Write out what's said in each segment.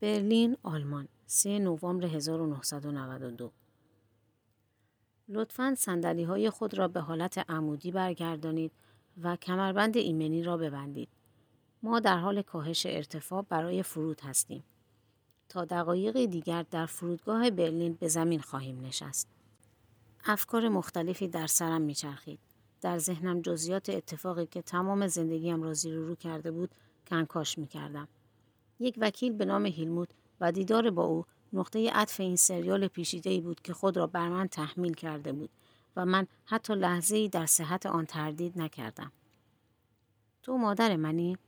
برلین، آلمان، 3 نوامبر 1992 لطفاً سندلی های خود را به حالت عمودی برگردانید و کمربند ایمنی را ببندید. ما در حال کاهش ارتفاع برای فرود هستیم. تا دقایق دیگر در فرودگاه برلین به زمین خواهیم نشست. افکار مختلفی در سرم میچرخید. در ذهنم جزئیات اتفاقی که تمام زندگیم را زیر رو کرده بود کنکاش می‌کردم. یک وکیل به نام هیلموت و دیدار با او نقطه عطف این سریال پیشیده ای بود که خود را بر من تحمیل کرده بود و من حتی لحظه ای در صحت آن تردید نکردم. تو مادر منی؟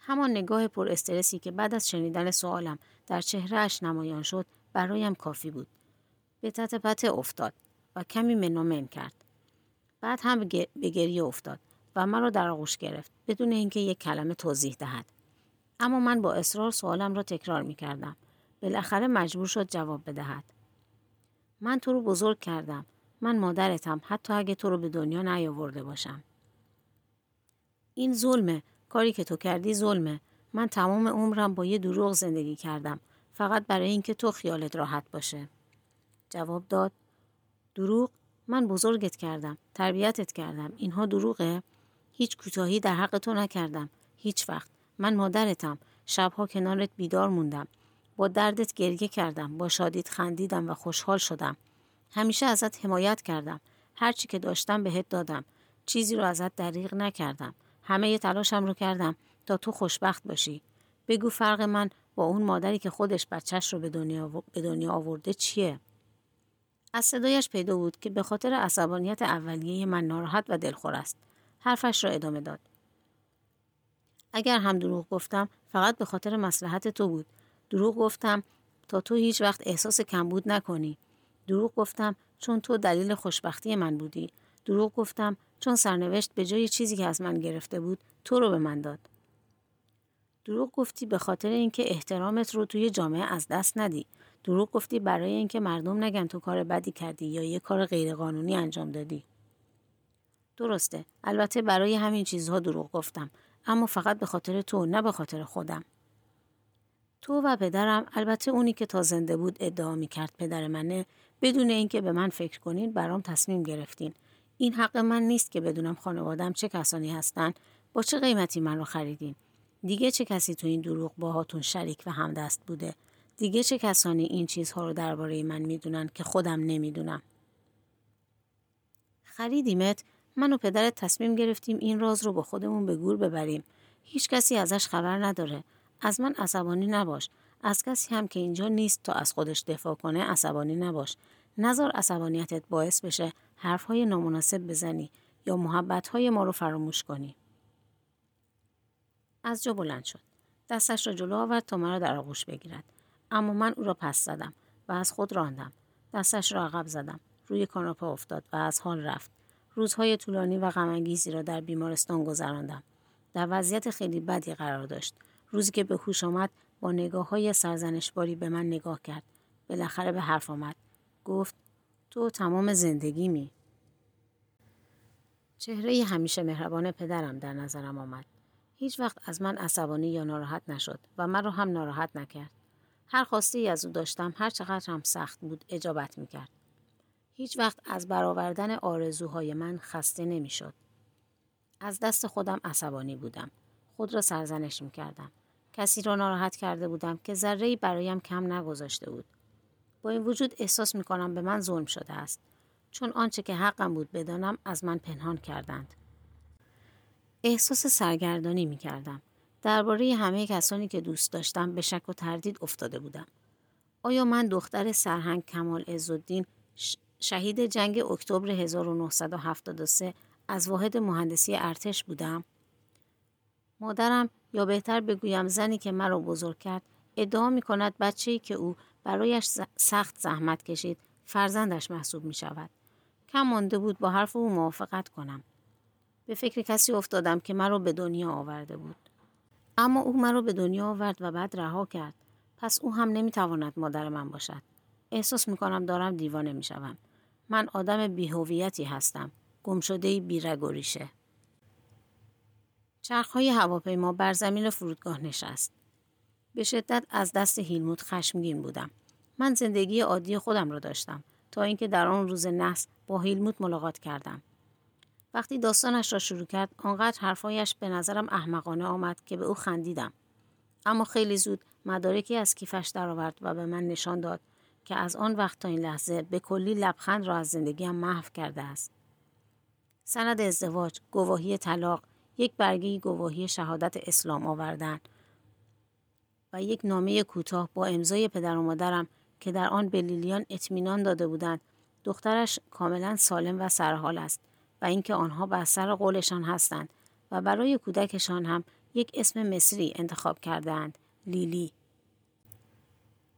همان نگاه پر استرسی که بعد از شنیدن سوالم در چهرهش نمایان شد برایم کافی بود. به تت پت افتاد و کمی منومن کرد. بعد هم به گریه افتاد و مرا در آغوش گرفت بدون اینکه یک کلمه توضیح دهد. اما من با اصرار سوالم را تکرار می کردم. بالاخره مجبور شد جواب بدهد. من تو رو بزرگ کردم. من مادرتم حتی اگه تو رو به دنیا نیاورده باشم. این ظلمه. کاری که تو کردی ظلمه. من تمام عمرم با یه دروغ زندگی کردم. فقط برای اینکه تو خیالت راحت باشه. جواب داد. دروغ؟ من بزرگت کردم. تربیتت کردم. اینها دروغه؟ هیچ کوتاهی در حق تو نکردم. هیچ وقت. من مادرتم. شبها کنارت بیدار موندم. با دردت گریه کردم. با شادیت خندیدم و خوشحال شدم. همیشه ازت حمایت کردم. هرچی که داشتم بهت دادم. چیزی رو ازت دریغ نکردم. همه تلاشم رو کردم تا تو خوشبخت باشی. بگو فرق من با اون مادری که خودش بچهش رو به دنیا, به دنیا آورده چیه؟ از صدایش پیدا بود که به خاطر عصبانیت اولیه من ناراحت و دلخور است. حرفش را ادامه داد. اگر هم دروغ گفتم فقط به خاطر مسلحت تو بود. دروغ گفتم تا تو هیچ وقت احساس کمبود نکنی. دروغ گفتم چون تو دلیل خوشبختی من بودی. دروغ گفتم چون سرنوشت به جای چیزی که از من گرفته بود تو رو به من داد. دروغ گفتی به خاطر اینکه احترامت رو توی جامعه از دست ندی. دروغ گفتی برای اینکه مردم نگن تو کار بدی کردی یا یه کار غیرقانونی انجام دادی. درسته. البته برای همین چیزها دروغ گفتم. اما فقط به خاطر تو نه به خاطر خودم. تو و پدرم البته اونی که تا زنده بود ادعا می کرد پدر منه بدون اینکه به من فکر کنین برام تصمیم گرفتین. این حق من نیست که بدونم خانوادم چه کسانی هستن با چه قیمتی من رو خریدین. دیگه چه کسی تو این دروغ باهاتون شریک و همدست بوده دیگه چه کسانی این چیزها رو درباره من می‌دونن که خودم نمی‌دونم خریدیمت من و پدرت تصمیم گرفتیم این راز رو با خودمون به گور ببریم هیچ کسی ازش خبر نداره از من عصبانی نباش از کسی هم که اینجا نیست تا از خودش دفاع کنه عصبانی نباش نظر عصبانیتت باعث بشه حرفهای نامناسب بزنی یا محبتهای ما رو فراموش کنی از جا بلند شد. دستش را جلو آورد تا مرا در آغوش بگیرد. اما من او را پس زدم و از خود راندم. دستش را عقب زدم. روی کاناپه افتاد و از حال رفت. روزهای طولانی و غمانگیزی را در بیمارستان گذراندم. در وضعیت خیلی بدی قرار داشت. روزی که به هوش آمد با نگاه های سرزنشباری به من نگاه کرد. بالاخره به حرف آمد. گفت تو تمام زندگی می. چهره همیشه مهربان پدرم در نظرم آمد. هیچ وقت از من عصبانی یا ناراحت نشد و مرا هم ناراحت نکرد. هر خواسته ای از او داشتم هر چقدر هم سخت بود اجابت می کرد. هیچ وقت از برآوردن آرزوهای من خسته نمی شد. از دست خودم عصبانی بودم. خود را سرزنش می کردم. کسی را ناراحت کرده بودم که ذره برایم کم نگذاشته بود. با این وجود احساس می کنم به من ظلم شده است. چون آنچه که حقم بود بدانم از من پنهان کردند. احساس سرگردانی می کردم. درباره همه کسانی که دوست داشتم به شک و تردید افتاده بودم. آیا من دختر سرهنگ کمال عزالدین شهید جنگ اکتبر 1973 از واحد مهندسی ارتش بودم؟ مادرم یا بهتر بگویم زنی که مرا بزرگ کرد ادعا می کند بچه‌ای که او برایش سخت زحمت کشید فرزندش محسوب می شود. کم مانده بود با حرف او موافقت کنم. به فکر کسی افتادم که مرا به دنیا آورده بود. اما او مرا به دنیا آورد و بعد رها کرد. پس او هم نمی‌تواند مادر من باشد. احساس می‌کنم دارم دیوانه می‌شوم. من آدم بیهویتی هستم. گمشده بیرگ و ریشه. چرخهای هواپیما بر زمین فرودگاه نشست. به شدت از دست هیلموت خشمگین بودم. من زندگی عادی خودم را داشتم تا اینکه در آن روز نحس با هیلموت ملاقات کردم. وقتی داستانش را شروع کرد آنقدر حرفایش به نظرم احمقانه آمد که به او خندیدم. اما خیلی زود مدارکی از کیفش درآورد و به من نشان داد که از آن وقت تا این لحظه به کلی لبخند را از زندگیم محو کرده است. سند ازدواج، گواهی طلاق، یک برگه گواهی شهادت اسلام آوردن و یک نامه کوتاه با امضای پدر و مادرم که در آن به لیلیان اطمینان داده بودند دخترش کاملا سالم و سرحال است و اینکه آنها بر سر قولشان هستند و برای کودکشان هم یک اسم مصری انتخاب کردهاند لیلی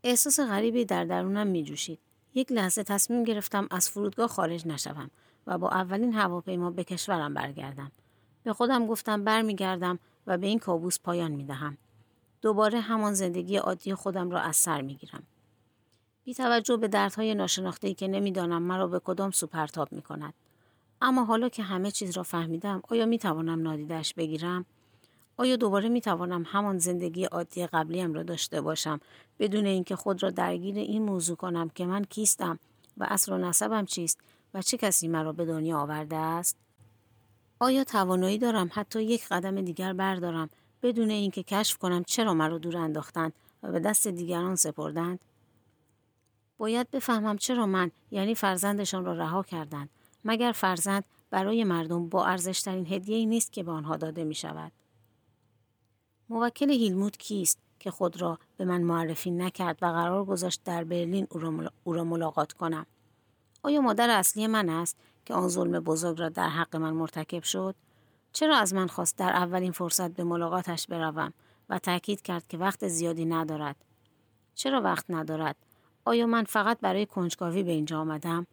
احساس غریبی در درونم می جوشید. یک لحظه تصمیم گرفتم از فرودگاه خارج نشوم و با اولین هواپیما به کشورم برگردم. به خودم گفتم برمیگردم و به این کابوس پایان می دهم. دوباره همان زندگی عادی خودم را از سر می گیرم. بی توجه به دردهای ناشناخته‌ای که نمی‌دانم مرا به کدام سو پرتاب می کند. اما حالا که همه چیز را فهمیدم آیا می توانم نادیدش بگیرم؟ آیا دوباره می توانم همان زندگی عادی قبلیم را داشته باشم بدون اینکه خود را درگیر این موضوع کنم که من کیستم و اصل و نسبم چیست و چه کسی مرا به دنیا آورده است؟ آیا توانایی دارم حتی یک قدم دیگر بردارم بدون اینکه کشف کنم چرا مرا دور انداختند و به دست دیگران سپردند؟ باید بفهمم چرا من یعنی فرزندشان را رها کردند مگر فرزند برای مردم با ارزشترین هدیه نیست که به آنها داده می شود. موکل هیلموت کیست که خود را به من معرفی نکرد و قرار گذاشت در برلین او را ملاقات کنم؟ آیا مادر اصلی من است که آن ظلم بزرگ را در حق من مرتکب شد؟ چرا از من خواست در اولین فرصت به ملاقاتش بروم و تاکید کرد که وقت زیادی ندارد؟ چرا وقت ندارد؟ آیا من فقط برای کنجکاوی به اینجا آمدم؟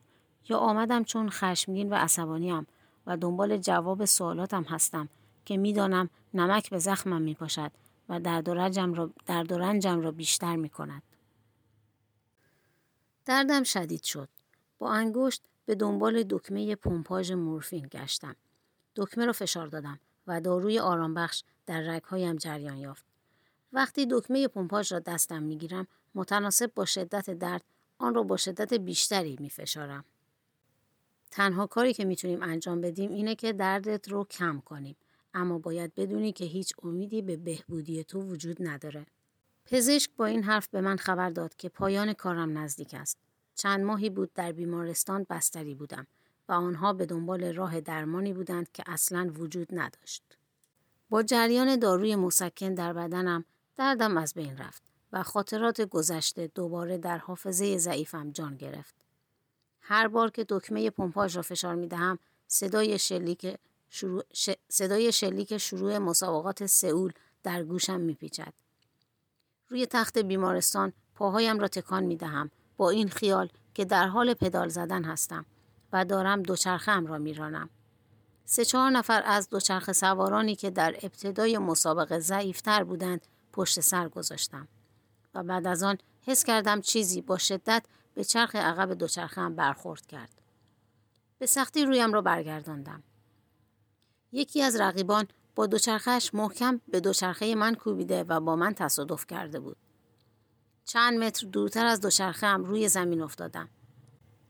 یا آمدم چون خشمگین و عصبانیم و دنبال جواب سوالاتم هستم که می‌دانم نمک به زخمم می پاشد و درد و, را درد و رنجم را بیشتر می کند. دردم شدید شد. با انگشت به دنبال دکمه پمپاژ مورفین گشتم. دکمه را فشار دادم و داروی آرامبخش در رگهایم جریان یافت. وقتی دکمه پمپاژ را دستم می‌گیرم متناسب با شدت درد آن را با شدت بیشتری می فشارم. تنها کاری که می‌تونیم انجام بدیم اینه که دردت رو کم کنیم. اما باید بدونی که هیچ امیدی به بهبودی تو وجود نداره. پزشک با این حرف به من خبر داد که پایان کارم نزدیک است. چند ماهی بود در بیمارستان بستری بودم و آنها به دنبال راه درمانی بودند که اصلا وجود نداشت. با جریان داروی مسکن در بدنم دردم از بین رفت و خاطرات گذشته دوباره در حافظه ضعیفم جان گرفت. هر بار که دکمه پمپاژ را فشار می دهم صدای شلیک شروع, صدای شلیک شروع مسابقات سئول در گوشم میپیچد. روی تخت بیمارستان پاهایم را تکان می دهم با این خیال که در حال پدال زدن هستم و دارم دوچرخه را میرانم. سه چهار نفر از دوچرخه سوارانی که در ابتدای مسابقه ضعیفتر بودند پشت سر گذاشتم و بعد از آن حس کردم چیزی با شدت به چرخ عقب دوچرخه هم برخورد کرد. به سختی رویم را برگرداندم. یکی از رقیبان با دوچرخهش محکم به دوچرخه من کوبیده و با من تصادف کرده بود. چند متر دورتر از دوچرخه هم روی زمین افتادم.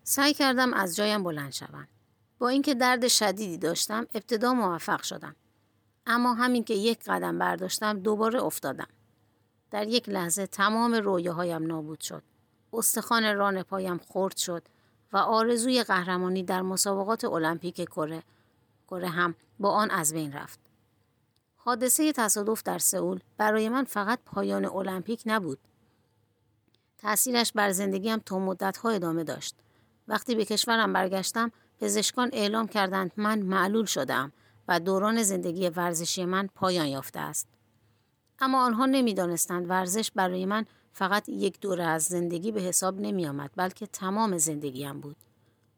سعی کردم از جایم بلند شوم. با اینکه درد شدیدی داشتم ابتدا موفق شدم. اما همین که یک قدم برداشتم دوباره افتادم. در یک لحظه تمام رویاهایم نابود شد. استخوان ران پایم خرد شد و آرزوی قهرمانی در مسابقات المپیک کره کره هم با آن از بین رفت. حادثه تصادف در سئول برای من فقط پایان المپیک نبود. تأثیرش بر زندگیم تا مدتها ادامه داشت. وقتی به کشورم برگشتم پزشکان اعلام کردند من معلول شدم و دوران زندگی ورزشی من پایان یافته است. اما آنها نمی‌دانستند ورزش برای من فقط یک دوره از زندگی به حساب نمی آمد بلکه تمام زندگیم بود.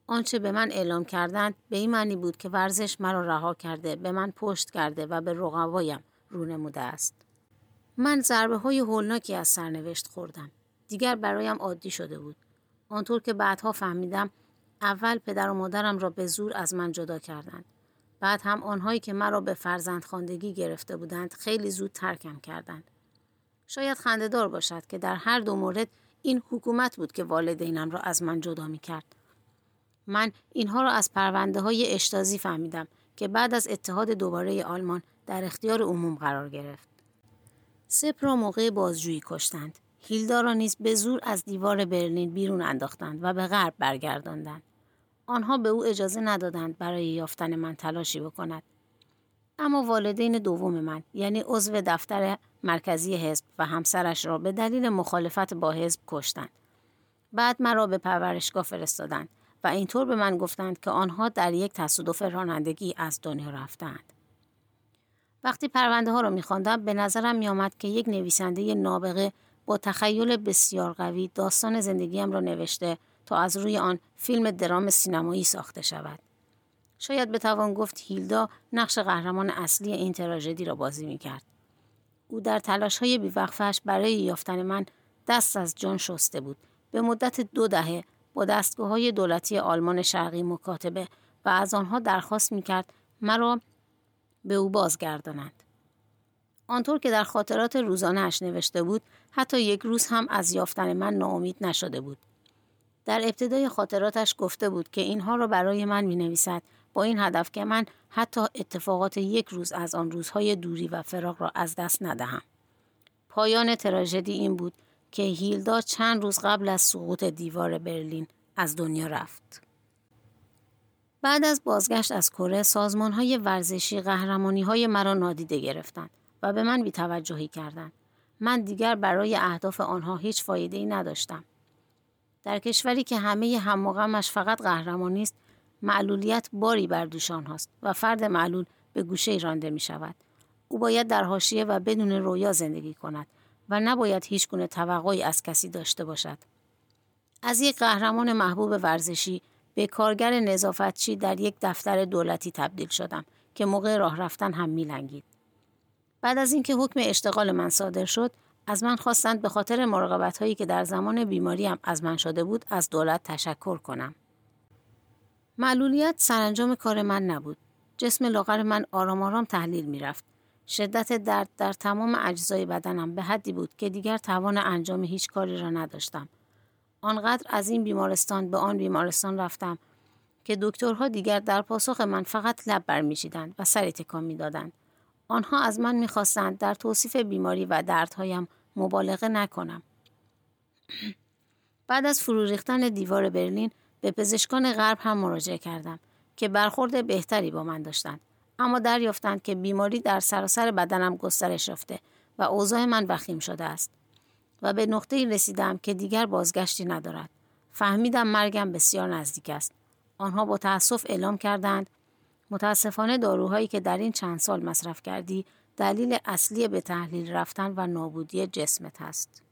آنچه به من اعلام کردند به این معنی بود که ورزش مرا رها کرده به من پشت کرده و به رقبایم رو نموده است. من ضربه های هولناکی از سرنوشت خوردم. دیگر برایم عادی شده بود. آنطور که بعدها فهمیدم اول پدر و مادرم را به زور از من جدا کردند. بعد هم آنهایی که مرا به فرزند خاندگی گرفته بودند خیلی زود ترکم کردند. شاید خندهدار باشد که در هر دو مورد این حکومت بود که والدینم را از من جدا می کرد. من اینها را از پرونده های اشتازی فهمیدم که بعد از اتحاد دوباره آلمان در اختیار عموم قرار گرفت. سپ را موقع بازجویی کشتند. هیلدا را نیز به زور از دیوار برلین بیرون انداختند و به غرب برگرداندند. آنها به او اجازه ندادند برای یافتن من تلاشی بکند. اما والدین دوم من یعنی عضو دفتر مرکزی حزب و همسرش را به دلیل مخالفت با حزب کشتند. بعد مرا به پرورشگاه فرستادند و اینطور به من گفتند که آنها در یک تصادف رانندگی از دنیا رفتند. وقتی پرونده ها را میخواندم به نظرم میآمد که یک نویسنده نابغه با تخیل بسیار قوی داستان زندگیم را نوشته تا از روی آن فیلم درام سینمایی ساخته شود. شاید بتوان گفت هیلدا نقش قهرمان اصلی این تراژدی را بازی می کرد. او در تلاش های بیوقفش برای یافتن من دست از جان شسته بود. به مدت دو دهه با دستگاه های دولتی آلمان شرقی مکاتبه و از آنها درخواست می کرد مرا به او بازگردانند. آنطور که در خاطرات روزانهاش نوشته بود حتی یک روز هم از یافتن من ناامید نشده بود. در ابتدای خاطراتش گفته بود که اینها را برای من می نویسد با این هدف که من حتی اتفاقات یک روز از آن روزهای دوری و فراغ را از دست ندهم. پایان تراژدی این بود که هیلدا چند روز قبل از سقوط دیوار برلین از دنیا رفت. بعد از بازگشت از کره سازمان های ورزشی قهرمانی های مرا نادیده گرفتند و به من بیتوجهی کردند. من دیگر برای اهداف آنها هیچ فایده ای نداشتم. در کشوری که همه هم فقط قهرمانی است معلولیت باری بر دوش آنهاست و فرد معلول به گوشه رانده می شود. او باید در حاشیه و بدون رویا زندگی کند و نباید هیچ گونه توقعی از کسی داشته باشد. از یک قهرمان محبوب ورزشی به کارگر نظافتچی در یک دفتر دولتی تبدیل شدم که موقع راه رفتن هم میلنگید. بعد از اینکه حکم اشتغال من صادر شد، از من خواستند به خاطر مراقبت هایی که در زمان بیماریم از من شده بود از دولت تشکر کنم. معلولیت سرانجام کار من نبود. جسم لاغر من آرام آرام تحلیل می رفت. شدت درد در تمام اجزای بدنم به حدی بود که دیگر توان انجام هیچ کاری را نداشتم. آنقدر از این بیمارستان به آن بیمارستان رفتم که دکترها دیگر در پاسخ من فقط لب برمیچیدند و سری تکان می‌دادند. آنها از من می‌خواستند در توصیف بیماری و دردهایم مبالغه نکنم. بعد از فرو ریختن دیوار برلین به پزشکان غرب هم مراجعه کردم که برخورد بهتری با من داشتند. اما دریافتند که بیماری در سراسر بدنم گسترش یافته و اوضاع من وخیم شده است و به نقطه رسیدم که دیگر بازگشتی ندارد. فهمیدم مرگم بسیار نزدیک است. آنها با تأسف اعلام کردند متاسفانه داروهایی که در این چند سال مصرف کردی دلیل اصلی به تحلیل رفتن و نابودی جسمت است.